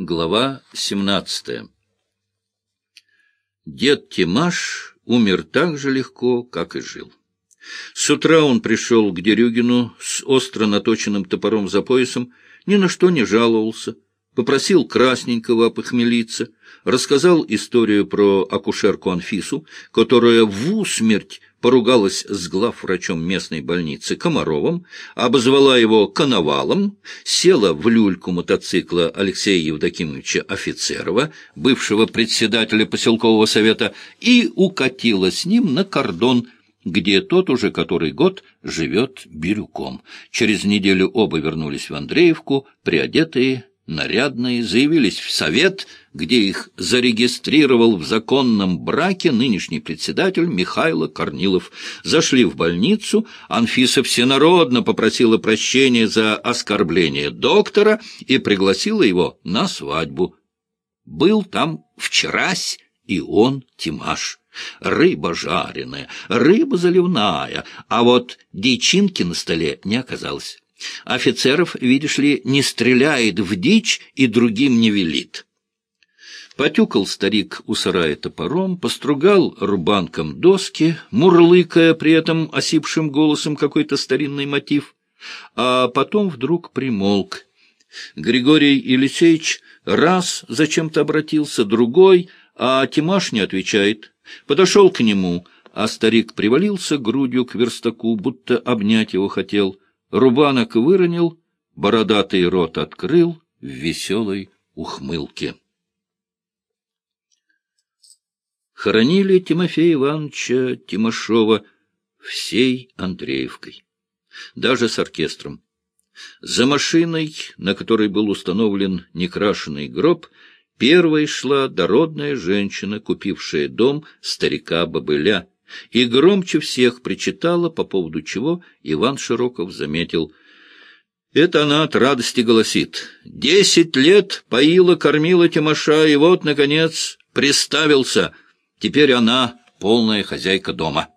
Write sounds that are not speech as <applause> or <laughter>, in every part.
Глава 17 Дед Тимаш умер так же легко, как и жил. С утра он пришел к Дерюгину с остро наточенным топором за поясом, ни на что не жаловался, попросил Красненького опохмелиться, рассказал историю про акушерку Анфису, которая в усмерть поругалась с главврачом местной больницы Комаровым, обозвала его коновалом, села в люльку мотоцикла Алексея Евдокимовича Офицерова, бывшего председателя поселкового совета, и укатила с ним на кордон, где тот уже который год живет бирюком. Через неделю оба вернулись в Андреевку, приодетые, нарядные, заявились в совет, где их зарегистрировал в законном браке нынешний председатель Михайло Корнилов. Зашли в больницу, Анфиса всенародно попросила прощения за оскорбление доктора и пригласила его на свадьбу. Был там вчерась и он, Тимаш. Рыба жареная, рыба заливная, а вот дичинки на столе не оказалось. Офицеров, видишь ли, не стреляет в дичь и другим не велит. Потюкал старик у сарая топором, постругал рубанком доски, мурлыкая при этом осипшим голосом какой-то старинный мотив, а потом вдруг примолк. Григорий Елисеевич раз зачем-то обратился, другой, а Тимаш не отвечает. Подошел к нему, а старик привалился грудью к верстаку, будто обнять его хотел — Рубанок выронил, бородатый рот открыл в веселой ухмылке. Хоронили Тимофея Ивановича Тимошова всей Андреевкой, даже с оркестром. За машиной, на которой был установлен некрашенный гроб, первой шла дородная женщина, купившая дом старика Бобыля, и громче всех причитала, по поводу чего Иван Широков заметил. Это она от радости голосит. Десять лет поила, кормила Тимоша, и вот, наконец, приставился. Теперь она полная хозяйка дома.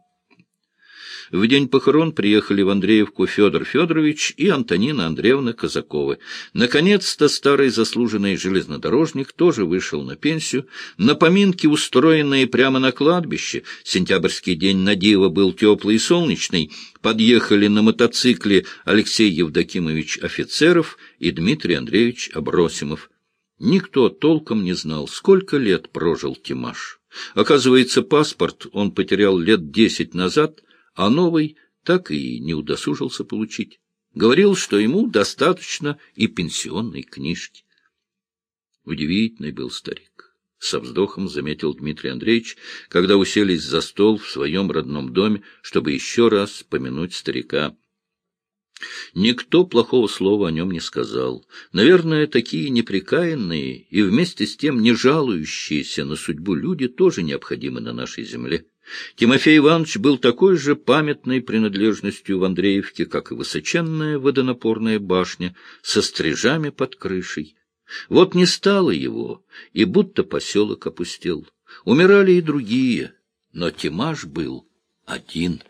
В день похорон приехали в Андреевку Федор Федорович и Антонина Андреевна Казаковы. Наконец-то старый заслуженный железнодорожник тоже вышел на пенсию. На поминки, устроенные прямо на кладбище, сентябрьский день на диво был теплый и солнечный, подъехали на мотоцикле Алексей Евдокимович Офицеров и Дмитрий Андреевич Абросимов. Никто толком не знал, сколько лет прожил Тимаш. Оказывается, паспорт он потерял лет десять назад — а новый так и не удосужился получить. Говорил, что ему достаточно и пенсионной книжки. Удивительный был старик. Со вздохом заметил Дмитрий Андреевич, когда уселись за стол в своем родном доме, чтобы еще раз помянуть старика. Никто плохого слова о нем не сказал. Наверное, такие неприкаянные и вместе с тем не жалующиеся на судьбу люди тоже необходимы на нашей земле. Тимофей Иванович был такой же памятной принадлежностью в Андреевке, как и высоченная водонапорная башня со стрижами под крышей. Вот не стало его, и будто поселок опустел. Умирали и другие, но Тимаш был один.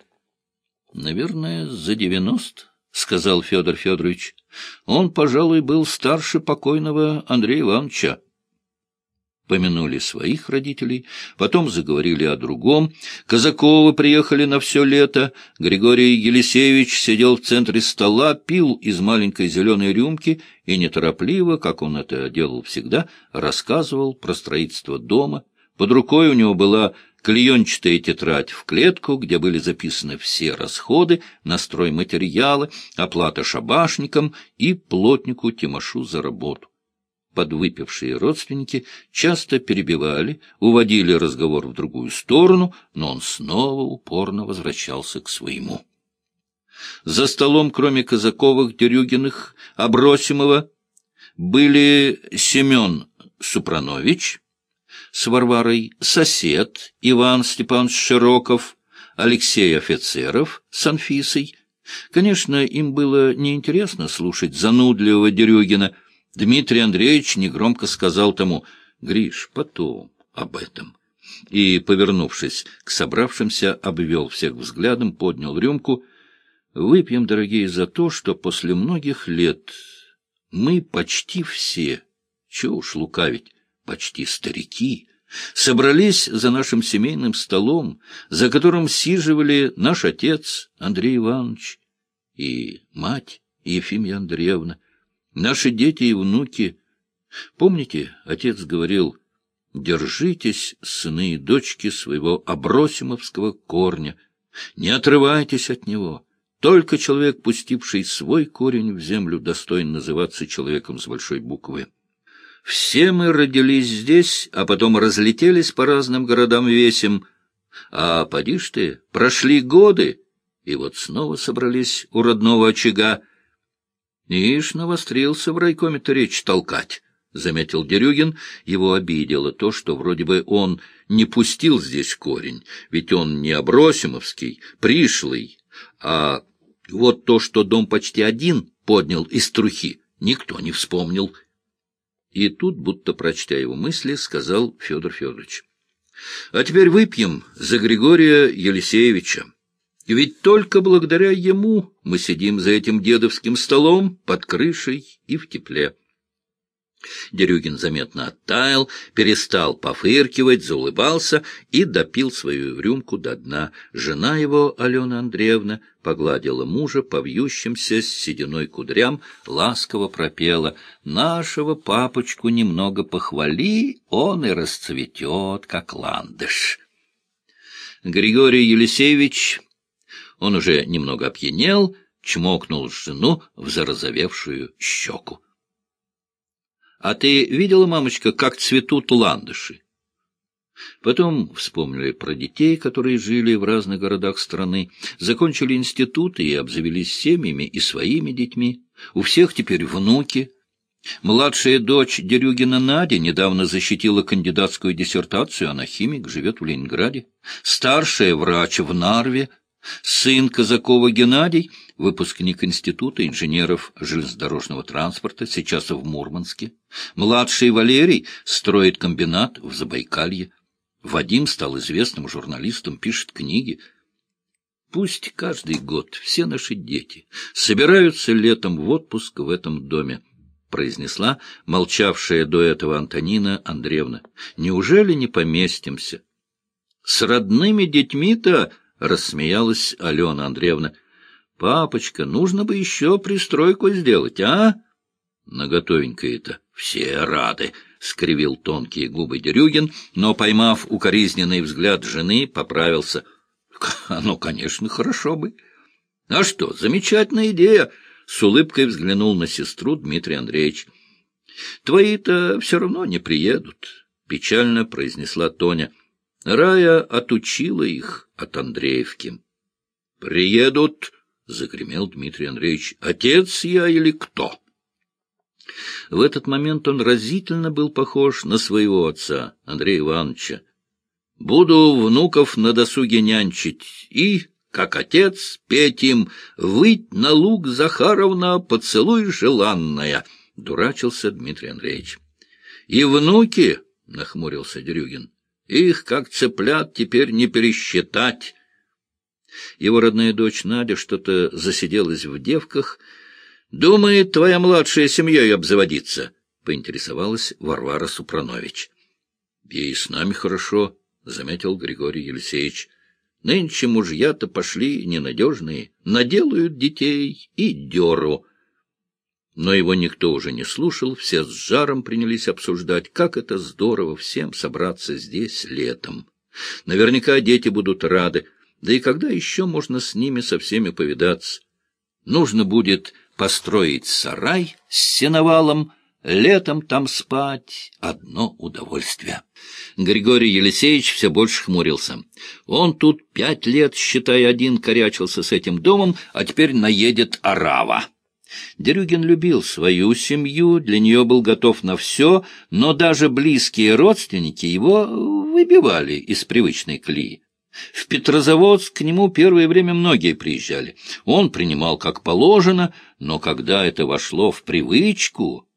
— Наверное, за девяносто, — сказал Федор Федорович. Он, пожалуй, был старше покойного Андрея Ивановича помянули своих родителей, потом заговорили о другом. Казаковы приехали на все лето. Григорий Елисеевич сидел в центре стола, пил из маленькой зеленой рюмки и неторопливо, как он это делал всегда, рассказывал про строительство дома. Под рукой у него была клеенчатая тетрадь в клетку, где были записаны все расходы на стройматериалы, оплата шабашникам и плотнику Тимошу за работу подвыпившие родственники часто перебивали, уводили разговор в другую сторону, но он снова упорно возвращался к своему. За столом, кроме Казаковых, Дерюгиных, Абросимова, были Семен Супранович, с Варварой сосед Иван Степанович Широков, Алексей Офицеров с Анфисой. Конечно, им было неинтересно слушать занудливого Дерюгина, Дмитрий Андреевич негромко сказал тому «Гриш, потом об этом». И, повернувшись к собравшимся, обвел всех взглядом, поднял рюмку. «Выпьем, дорогие, за то, что после многих лет мы почти все чего уж лукавить, почти старики, собрались за нашим семейным столом, за которым сиживали наш отец Андрей Иванович и мать Ефимия Андреевна, наши дети и внуки. Помните, отец говорил, держитесь, сыны и дочки, своего абросимовского корня, не отрывайтесь от него. Только человек, пустивший свой корень в землю, достоин называться человеком с большой буквы. Все мы родились здесь, а потом разлетелись по разным городам весим. А поди ж ты, прошли годы, и вот снова собрались у родного очага. Ишь, навострился в райкоме-то речь толкать. — заметил Дерюгин. Его обидело то, что вроде бы он не пустил здесь корень, ведь он не Абросимовский, пришлый, а вот то, что дом почти один поднял из трухи, никто не вспомнил. И тут, будто прочтя его мысли, сказал Федор Федорович. — А теперь выпьем за Григория Елисеевича. Ведь только благодаря ему мы сидим за этим дедовским столом под крышей и в тепле. Дерюгин заметно оттаял, перестал пофыркивать, заулыбался и допил свою рюмку до дна. Жена его, Алена Андреевна, погладила мужа по вьющимся с сединой кудрям, ласково пропела «Нашего папочку немного похвали, он и расцветет, как ландыш». Григорий Елисеевич, он уже немного опьянел, чмокнул жену в зарозовевшую щеку. А ты видела, мамочка, как цветут ландыши? Потом вспомнили про детей, которые жили в разных городах страны, закончили институты и обзавелись семьями и своими детьми. У всех теперь внуки. Младшая дочь Дерюгина Надя недавно защитила кандидатскую диссертацию, она химик, живет в Ленинграде. Старшая врач в Нарве — Сын Казакова Геннадий, выпускник Института инженеров железнодорожного транспорта, сейчас в Мурманске. Младший Валерий строит комбинат в Забайкалье. Вадим стал известным журналистом, пишет книги. Пусть каждый год все наши дети собираются летом в отпуск в этом доме, произнесла молчавшая до этого Антонина Андреевна. Неужели не поместимся? С родными детьми-то рассмеялась Алена Андреевна. — Папочка, нужно бы еще пристройку сделать, а? — Наготовенько-то, все рады, — скривил тонкие губы Дерюгин, но, поймав укоризненный взгляд жены, поправился. — Ну, конечно, хорошо бы. — А что, замечательная идея! — с улыбкой взглянул на сестру Дмитрий Андреевич. — Твои-то все равно не приедут, — печально произнесла Тоня. — Рая отучила их от Андреевки. — Приедут, — загремел Дмитрий Андреевич, — отец я или кто? В этот момент он разительно был похож на своего отца, Андрея Ивановича. Буду внуков на досуге нянчить и, как отец, петь им «Выть на луг, Захаровна, поцелуй желанная», — дурачился Дмитрий Андреевич. — И внуки, — нахмурился Дерюгин, их, как цыплят, теперь не пересчитать. Его родная дочь Надя что-то засиделась в девках. «Думает, твоя младшая семьей обзаводиться», — поинтересовалась Варвара Супранович. «Ей с нами хорошо», — заметил Григорий Елисеевич. «Нынче мужья-то пошли ненадежные, наделают детей и деру». Но его никто уже не слушал, все с жаром принялись обсуждать, как это здорово всем собраться здесь летом. Наверняка дети будут рады, да и когда еще можно с ними со всеми повидаться? Нужно будет построить сарай с сеновалом, летом там спать — одно удовольствие. Григорий Елисеевич все больше хмурился. Он тут пять лет, считай, один корячился с этим домом, а теперь наедет арава. Дерюгин любил свою семью, для нее был готов на все, но даже близкие родственники его выбивали из привычной колеи. В Петрозаводск к нему первое время многие приезжали. Он принимал как положено, но когда это вошло в привычку...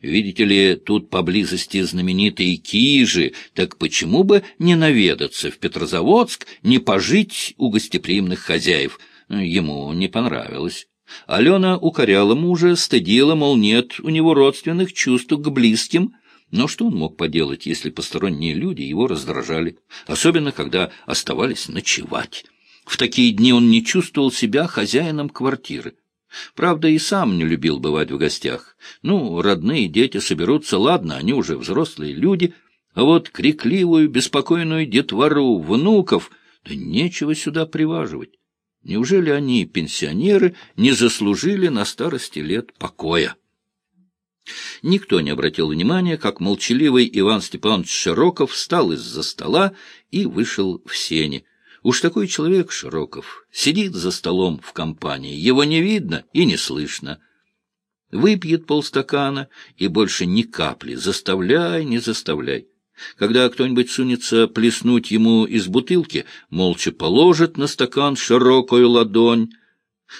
Видите ли, тут поблизости знаменитые кижи, так почему бы не наведаться в Петрозаводск, не пожить у гостеприимных хозяев? Ему не понравилось. Алена укоряла мужа, стыдила, мол, нет у него родственных чувств к близким, но что он мог поделать, если посторонние люди его раздражали, особенно когда оставались ночевать? В такие дни он не чувствовал себя хозяином квартиры. Правда, и сам не любил бывать в гостях. Ну, родные дети соберутся, ладно, они уже взрослые люди, а вот крикливую, беспокойную детвору, внуков, да нечего сюда приваживать. Неужели они, пенсионеры, не заслужили на старости лет покоя? Никто не обратил внимания, как молчаливый Иван Степанович Широков встал из-за стола и вышел в сени. Уж такой человек Широков сидит за столом в компании, его не видно и не слышно. Выпьет полстакана и больше ни капли, заставляй, не заставляй. Когда кто-нибудь сунется плеснуть ему из бутылки, молча положит на стакан широкую ладонь.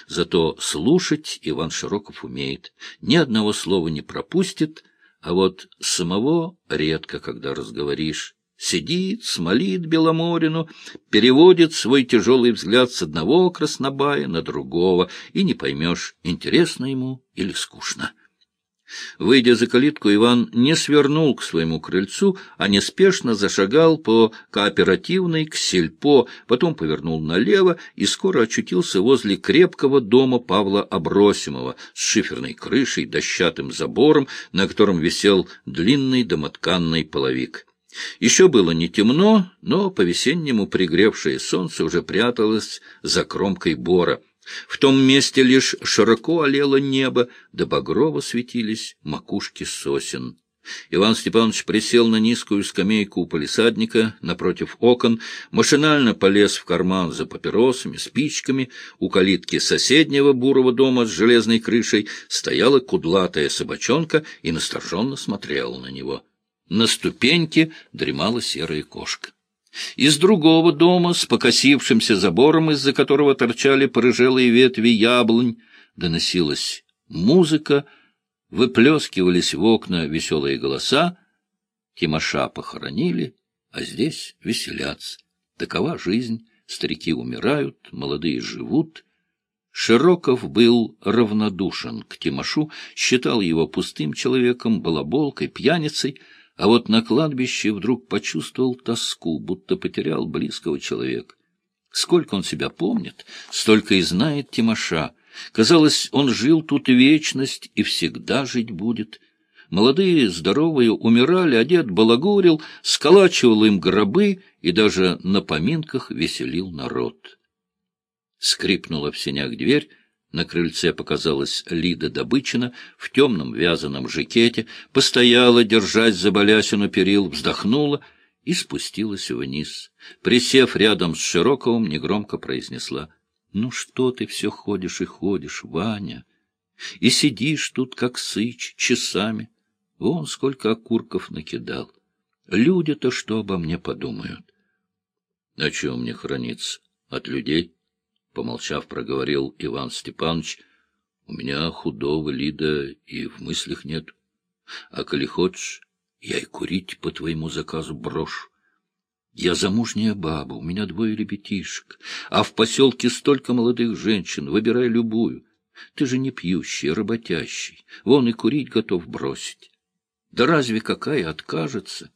Зато слушать Иван Широков умеет, ни одного слова не пропустит, а вот самого редко, когда разговоришь. Сидит, смолит Беломорину, переводит свой тяжелый взгляд с одного краснобая на другого, и не поймешь, интересно ему или скучно. Выйдя за калитку, Иван не свернул к своему крыльцу, а неспешно зашагал по кооперативной к сельпо, потом повернул налево и скоро очутился возле крепкого дома Павла Абросимова с шиферной крышей, дощатым забором, на котором висел длинный домотканный половик. Еще было не темно, но по-весеннему пригревшее солнце уже пряталось за кромкой бора. В том месте лишь широко олело небо, да багрово светились макушки сосен. Иван Степанович присел на низкую скамейку у полисадника напротив окон, машинально полез в карман за папиросами, спичками. У калитки соседнего бурого дома с железной крышей стояла кудлатая собачонка и настороженно смотрела на него. На ступеньке дремала серая кошка. Из другого дома, с покосившимся забором, из-за которого торчали порыжелые ветви яблонь, доносилась музыка, выплескивались в окна веселые голоса. Тимоша похоронили, а здесь веселятся. Такова жизнь, старики умирают, молодые живут. Широков был равнодушен к Тимошу, считал его пустым человеком, балаболкой, пьяницей — а вот на кладбище вдруг почувствовал тоску, будто потерял близкого человека. Сколько он себя помнит, столько и знает Тимоша. Казалось, он жил тут вечность и всегда жить будет. Молодые, здоровые умирали, а дед балагурил, сколачивал им гробы и даже на поминках веселил народ. Скрипнула в сенях дверь, на крыльце показалась Лида Добычина в темном вязаном жакете, постояла, держась за балясину перил, вздохнула и спустилась вниз. Присев рядом с Широковым, негромко произнесла. — Ну что ты все ходишь и ходишь, Ваня? И сидишь тут, как сыч, часами. Вон сколько окурков накидал. Люди-то что обо мне подумают? — А чем мне храниться? От людей? — помолчав, проговорил Иван Степанович, — у меня худого Лида и в мыслях нет. А коли хочешь, я и курить по твоему заказу брошу. Я замужняя баба, у меня двое ребятишек, а в поселке столько молодых женщин, выбирай любую. Ты же не пьющий, а работящий, вон и курить готов бросить. Да разве какая откажется?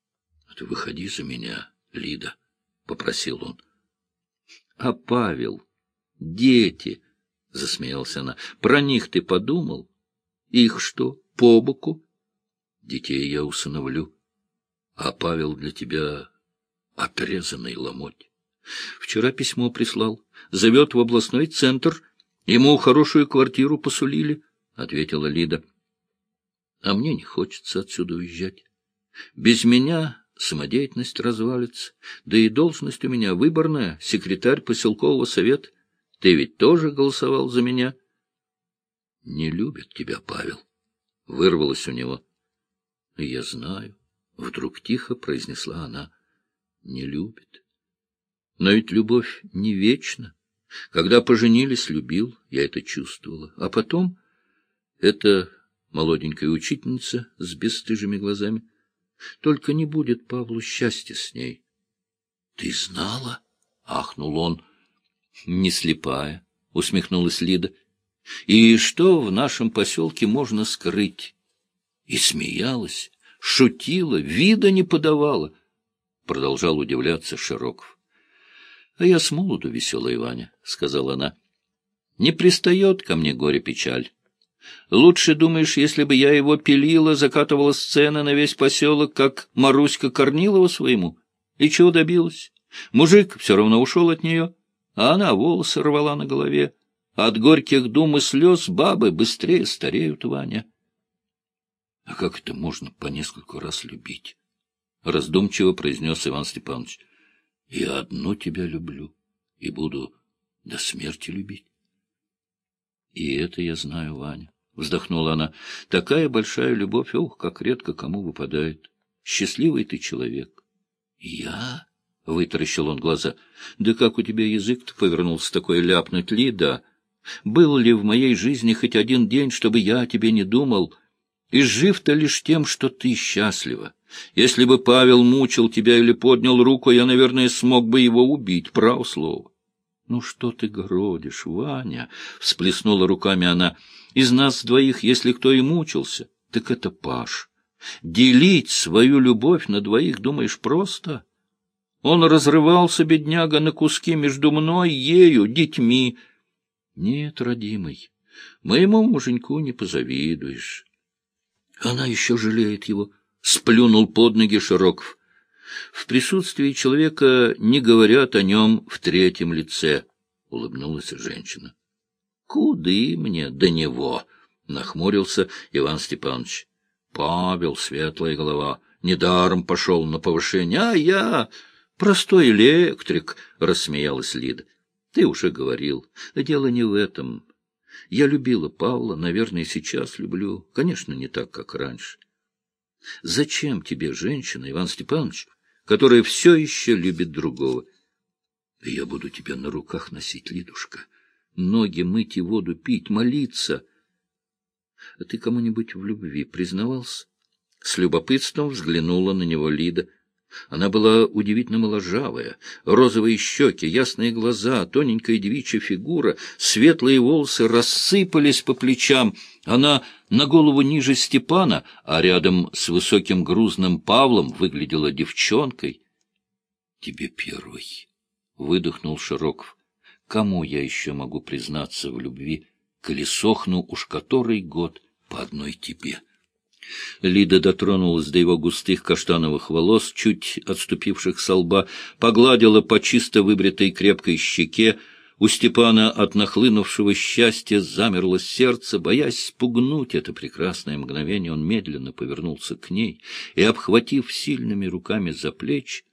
— Ты выходи за меня, Лида, — попросил он. — А Павел Дети, — засмеялся она, — про них ты подумал? Их что, по боку? Детей я усыновлю, а Павел для тебя отрезанный ломоть. Вчера письмо прислал, зовет в областной центр, ему хорошую квартиру посулили, — ответила Лида. А мне не хочется отсюда уезжать. Без меня самодеятельность развалится, да и должность у меня выборная, секретарь поселкового совета. Ты ведь тоже голосовал за меня? — Не любит тебя Павел. — вырвалось у него. — Я знаю, — вдруг тихо произнесла она. — Не любит. Но ведь любовь не вечна. Когда поженились, любил, я это чувствовала. А потом эта молоденькая учительница с бесстыжими глазами. Только не будет Павлу счастья с ней. — Ты знала? — ахнул он. — Не слепая, — усмехнулась Лида. И что в нашем поселке можно скрыть? И смеялась, шутила, вида не подавала. Продолжал удивляться Широков. — А я с молоду веселая, Ваня, — сказала она. — Не пристает ко мне горе-печаль. Лучше, думаешь, если бы я его пилила, закатывала сцены на весь поселок, как Маруська Корнилова своему? И чего добилась? Мужик все равно ушел от нее, а она волосы рвала на голове. От горьких дум и слез бабы быстрее стареют, Ваня. — А как это можно по нескольку раз любить? — раздумчиво произнес Иван Степанович. — Я одну тебя люблю и буду до смерти любить. — И это я знаю, Ваня. — вздохнула она. — Такая большая любовь, ох, как редко кому выпадает. Счастливый ты человек. — Я? — вытаращил он глаза. — Да как у тебя язык-то повернулся такой ляпнуть, Лида? Был ли в моей жизни хоть один день, чтобы я о тебе не думал? И жив-то лишь тем, что ты счастлива. Если бы Павел мучил тебя или поднял руку, я, наверное, смог бы его убить, право слово. — Ну что ты городишь, Ваня? — всплеснула руками она. — Из нас двоих, если кто и мучился, так это Паш. Делить свою любовь на двоих, думаешь, просто? — он разрывался, бедняга, на куски между мной, ею, детьми. Нет, родимый, моему муженьку не позавидуешь. Она еще жалеет его, — сплюнул под ноги Широков. В присутствии человека не говорят о нем в третьем лице, — улыбнулась женщина. — Куды мне до него? — нахмурился Иван Степанович. Павел, светлая голова, недаром пошел на повышение, а я... Простой электрик, — рассмеялась Лида. Ты уже говорил. Дело не в этом. Я любила Павла, наверное, сейчас люблю. Конечно, не так, как раньше. Зачем тебе женщина, Иван Степанович, которая все еще любит другого? Я буду тебя на руках носить, Лидушка, ноги мыть и воду пить, молиться. А ты кому-нибудь в любви признавался? С любопытством взглянула на него Лида. Она была удивительно моложавая, розовые щеки, ясные глаза, тоненькая девичья фигура, светлые волосы рассыпались по плечам. Она на голову ниже Степана, а рядом с высоким грузным Павлом выглядела девчонкой. — Тебе первый, — выдохнул Широков. — Кому я еще могу признаться в любви, колесохну уж который год по одной тебе? — Лида дотронулась до его густых каштановых волос, чуть отступивших со лба, погладила по чисто выбритой крепкой щеке. У Степана от нахлынувшего счастья замерло сердце, боясь спугнуть это прекрасное мгновение, он медленно повернулся к ней и, обхватив сильными руками за плечи,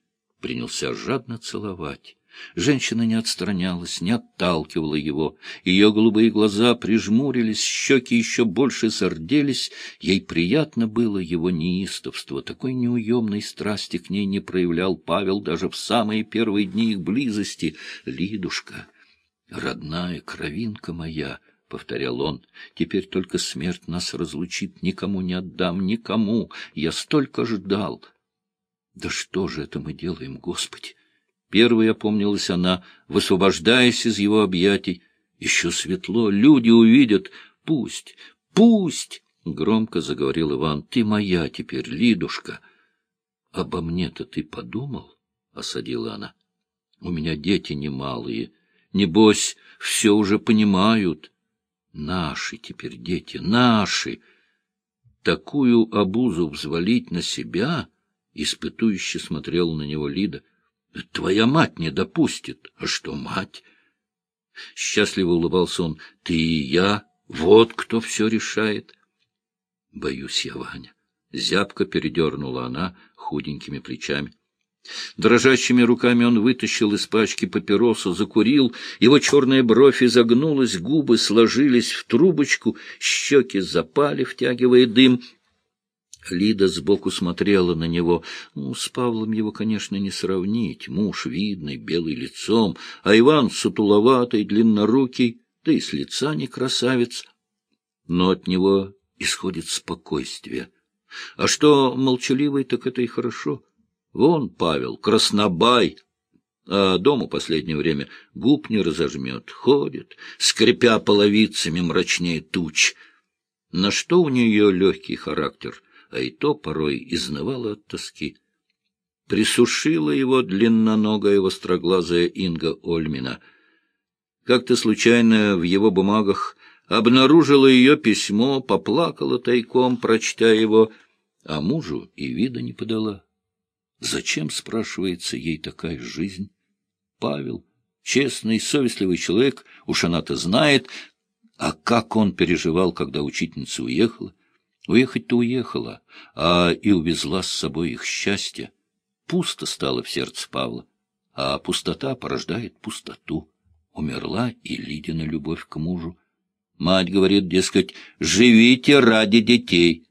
принялся жадно целовать. Женщина не отстранялась, не отталкивала его. Ее голубые глаза прижмурились, щеки еще больше зарделись. Ей приятно было его неистовство. Такой неуемной страсти к ней не проявлял Павел даже в самые первые дни их близости. «Лидушка, родная кровинка моя!» — повторял он. — Теперь только смерть нас разлучит, никому не отдам, никому. Я столько ждал. Да что же это мы делаем, Господи? Первой опомнилась она, высвобождаясь из его объятий. Еще светло, люди увидят. Пусть, пусть, — громко заговорил Иван, — ты моя теперь, Лидушка. Обо мне-то ты подумал? — осадила она. У меня дети немалые. Небось, все уже понимают. Наши теперь дети, наши. Такую обузу взвалить на себя, — испытующе смотрела на него Лида, — Твоя мать не допустит. А что мать? Счастливо улыбался он. Ты и я, вот кто все решает. Боюсь я, Ваня. Зябко передернула она худенькими плечами. Дрожащими руками он вытащил из пачки папиросу, закурил, его черная бровь изогнулась, губы сложились в трубочку, щеки запали, втягивая дым — Лида сбоку смотрела на него. Ну, с Павлом его, конечно, не сравнить. Муж видный, белый лицом, а Иван сутуловатый, длиннорукий, да и с лица не красавец. Но от него исходит спокойствие. А что молчаливый, так это и хорошо. Вон Павел, краснобай, а дому последнее время губ не разожмет, ходит, скрипя половицами мрачнее туч. На что у нее легкий характер, а и то порой изнывала от тоски. Присушила его длинноногая востроглазая Инга Ольмина. Как-то случайно в его бумагах обнаружила ее письмо, поплакала тайком, прочтя его, а мужу и вида не подала. Зачем, спрашивается, ей такая жизнь? Павел, честный, совестливый человек, уж она-то знает, а как он переживал, когда учительница уехала? Уехать-то уехала, а и увезла с собой их счастье. Пусто стало в сердце Павла, а пустота порождает пустоту. Умерла и Лидина любовь к мужу. Мать говорит, дескать, живите ради детей.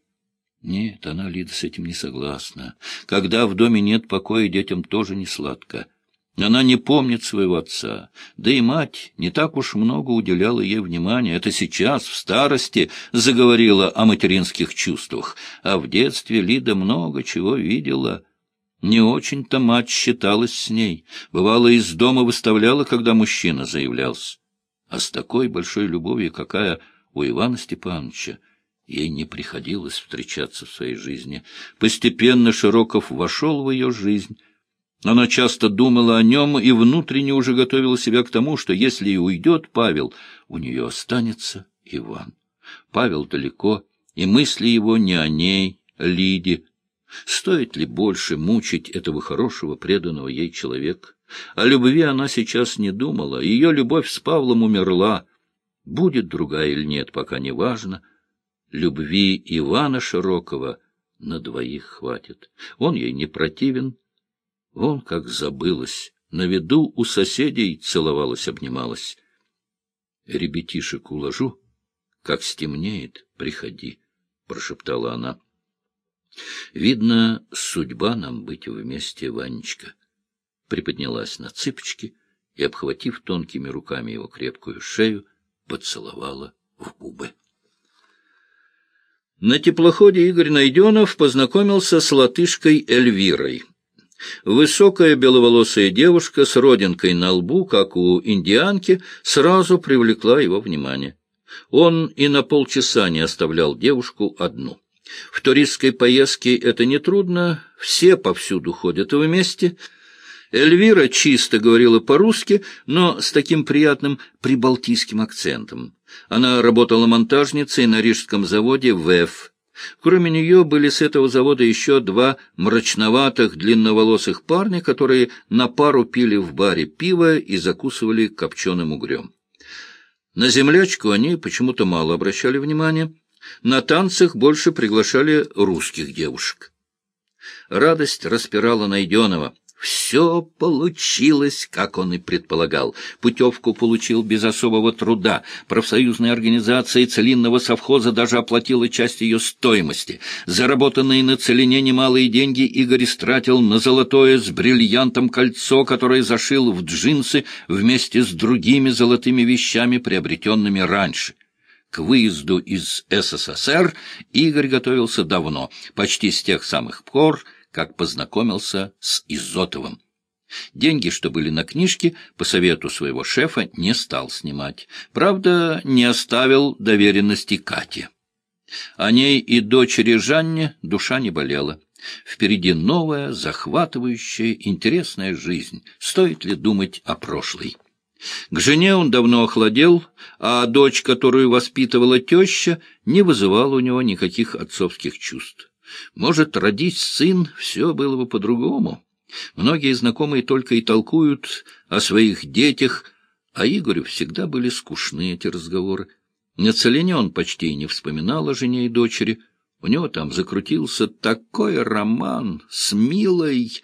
Нет, она, Лида, с этим не согласна. Когда в доме нет покоя, детям тоже не сладко. Она не помнит своего отца, да и мать не так уж много уделяла ей внимания. Это сейчас, в старости, заговорила о материнских чувствах, а в детстве Лида много чего видела. Не очень-то мать считалась с ней, бывало, из дома выставляла, когда мужчина заявлялся. А с такой большой любовью, какая у Ивана Степановича, Ей не приходилось встречаться в своей жизни. Постепенно Широков вошел в ее жизнь. Она часто думала о нем и внутренне уже готовила себя к тому, что если и уйдет Павел, у нее останется Иван. Павел далеко, и мысли его не о ней, Лиде. Стоит ли больше мучить этого хорошего, преданного ей человека? О любви она сейчас не думала, ее любовь с Павлом умерла. Будет другая или нет, пока не важно — любви Ивана Широкого на двоих хватит. Он ей не противен. Он, как забылась, на виду у соседей целовалась, обнималась. Ребятишек уложу, как стемнеет, приходи, — прошептала она. Видно, судьба нам быть вместе, Ванечка. Приподнялась на цыпочки и, обхватив тонкими руками его крепкую шею, поцеловала в губы. На теплоходе Игорь Найденов познакомился с латышкой Эльвирой. Высокая беловолосая девушка с родинкой на лбу, как у индианки, сразу привлекла его внимание. Он и на полчаса не оставлял девушку одну. В туристской поездке это нетрудно, все повсюду ходят вместе. Эльвира чисто говорила по-русски, но с таким приятным прибалтийским акцентом. Она работала монтажницей на рижском заводе ВЭФ. Кроме нее были с этого завода еще два мрачноватых длинноволосых парня, которые на пару пили в баре пиво и закусывали копченым угрем. На землячку они почему-то мало обращали внимания. На танцах больше приглашали русских девушек. Радость распирала Найденова. Все получилось, как он и предполагал. Путевку получил без особого труда. Профсоюзная организация целинного совхоза даже оплатила часть ее стоимости. Заработанные на целине немалые деньги Игорь стратил на золотое с бриллиантом кольцо, которое зашил в джинсы вместе с другими золотыми вещами, приобретенными раньше. К выезду из СССР Игорь готовился давно, почти с тех самых пор, как познакомился с Изотовым. Деньги, что были на книжке, по совету своего шефа не стал снимать. Правда, не оставил доверенности Кате. О ней и дочери Жанне душа не болела. Впереди новая, захватывающая, интересная жизнь. Стоит ли думать о прошлой? К жене он давно охладел, а дочь, которую воспитывала теща, не вызывала у него никаких отцовских чувств. Может, родить сын, все было бы по-другому. Многие знакомые только и толкуют о своих детях, а Игорю всегда были скучны эти разговоры. На целине он почти и не вспоминал о жене и дочери. У него там закрутился такой роман с милой...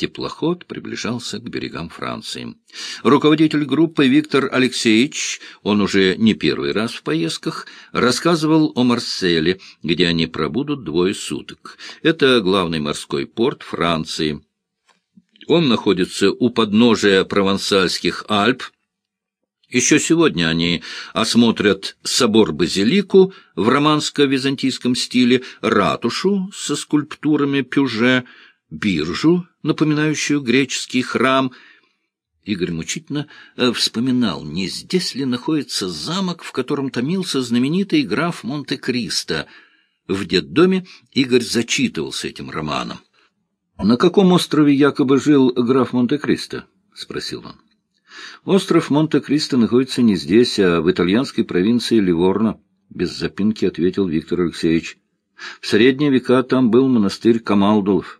Теплоход приближался к берегам Франции. Руководитель группы Виктор Алексеевич, он уже не первый раз в поездках, рассказывал о Марселе, где они пробудут двое суток. Это главный морской порт Франции. Он находится у подножия провансальских Альп, еще сегодня они осмотрят собор-базилику в романско-византийском стиле, ратушу со скульптурами Пюже, биржу напоминающую греческий храм. Игорь мучительно э, вспоминал, не здесь ли находится замок, в котором томился знаменитый граф Монте-Кристо. В детдоме Игорь зачитывался этим романом. — На каком острове якобы жил граф Монте-Кристо? — спросил он. — Остров Монте-Кристо находится не здесь, а в итальянской провинции Ливорно, — без запинки ответил Виктор Алексеевич. — В средние века там был монастырь Камалдулов. —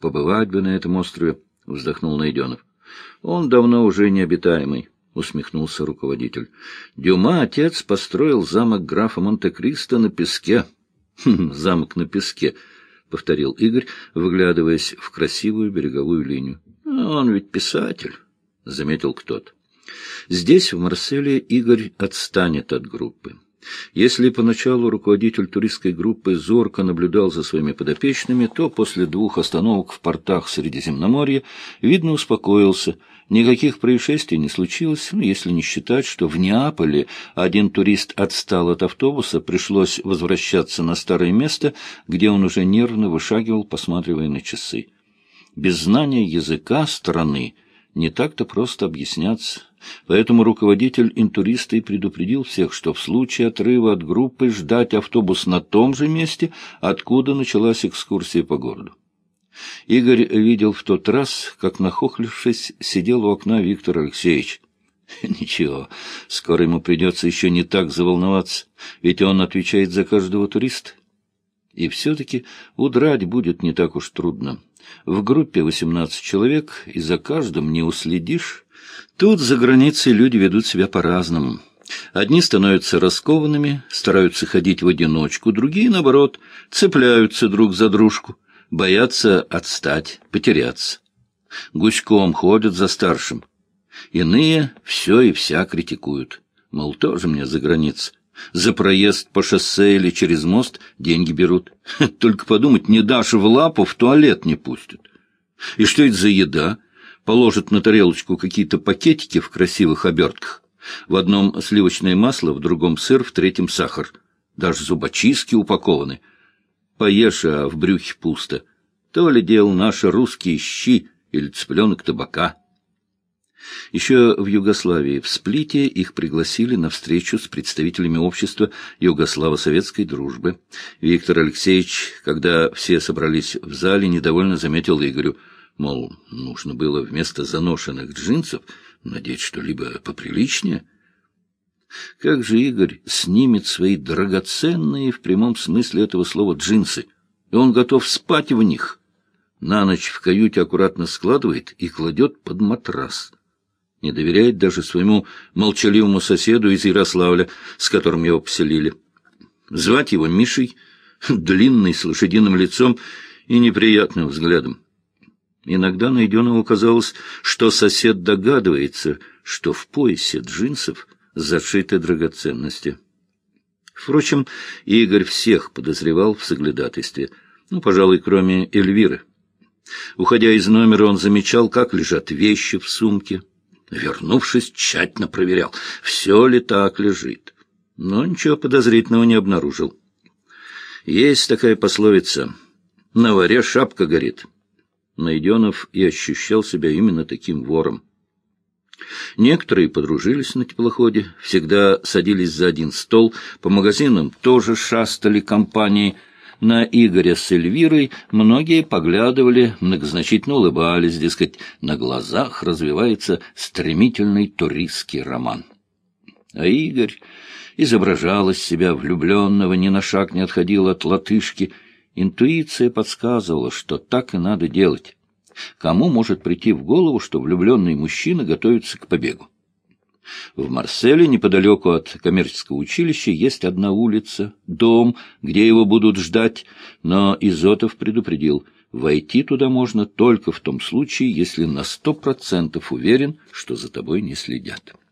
Побывать бы на этом острове, — вздохнул Найденов. — Он давно уже необитаемый, — усмехнулся руководитель. Дюма, отец, построил замок графа Монте-Кристо на песке. «Хм, — Замок на песке, — повторил Игорь, выглядываясь в красивую береговую линию. — Он ведь писатель, — заметил кто-то. Здесь, в Марселе, Игорь отстанет от группы. Если поначалу руководитель туристской группы зорко наблюдал за своими подопечными, то после двух остановок в портах Средиземноморья, видно, успокоился. Никаких происшествий не случилось, ну, если не считать, что в Неаполе один турист отстал от автобуса, пришлось возвращаться на старое место, где он уже нервно вышагивал, посматривая на часы. Без знания языка страны не так-то просто объясняться. Поэтому руководитель интуриста и предупредил всех, что в случае отрыва от группы ждать автобус на том же месте, откуда началась экскурсия по городу. Игорь видел в тот раз, как, нахохлившись, сидел у окна Виктор Алексеевич. <laughs> Ничего, скоро ему придется еще не так заволноваться, ведь он отвечает за каждого туриста. И все-таки удрать будет не так уж трудно. В группе восемнадцать человек, и за каждым не уследишь. Тут, за границей, люди ведут себя по-разному. Одни становятся раскованными, стараются ходить в одиночку, другие, наоборот, цепляются друг за дружку, боятся отстать, потеряться. Гуськом ходят за старшим. Иные все и вся критикуют. Мол, тоже мне за границей. За проезд по шоссе или через мост деньги берут. Только подумать, не дашь в лапу, в туалет не пустят. И что это за еда? Положат на тарелочку какие-то пакетики в красивых обертках. В одном сливочное масло, в другом сыр, в третьем сахар. Даже зубочистки упакованы. Поешь, а в брюхе пусто. То ли дел наши русские щи или цыпленок табака. Еще в Югославии, в Сплите, их пригласили на встречу с представителями общества Югославо-советской дружбы. Виктор Алексеевич, когда все собрались в зале, недовольно заметил Игорю, мол, нужно было вместо заношенных джинсов надеть что-либо поприличнее. Как же Игорь снимет свои драгоценные в прямом смысле этого слова джинсы, и он готов спать в них. На ночь в каюте аккуратно складывает и кладет под матрас не доверяет даже своему молчаливому соседу из Ярославля, с которым его поселили. Звать его Мишей, <laughs> длинный, с лошадиным лицом и неприятным взглядом. Иногда Найденову казалось, что сосед догадывается, что в поясе джинсов зашиты драгоценности. Впрочем, Игорь всех подозревал в соглядатайстве, ну, пожалуй, кроме Эльвиры. Уходя из номера, он замечал, как лежат вещи в сумке, Вернувшись, тщательно проверял, все ли так лежит. Но ничего подозрительного не обнаружил. Есть такая пословица «На варе шапка горит». Найденов и ощущал себя именно таким вором. Некоторые подружились на теплоходе, всегда садились за один стол, по магазинам тоже шастали компании – на Игоря с Эльвирой многие поглядывали, многозначительно улыбались, дескать, на глазах развивается стремительный туристский роман. А Игорь изображал из себя влюбленного, ни на шаг не отходил от латышки. Интуиция подсказывала, что так и надо делать. Кому может прийти в голову, что влюбленный мужчина готовится к побегу? В Марселе, неподалеку от коммерческого училища, есть одна улица, дом, где его будут ждать, но Изотов предупредил, войти туда можно только в том случае, если на сто процентов уверен, что за тобой не следят.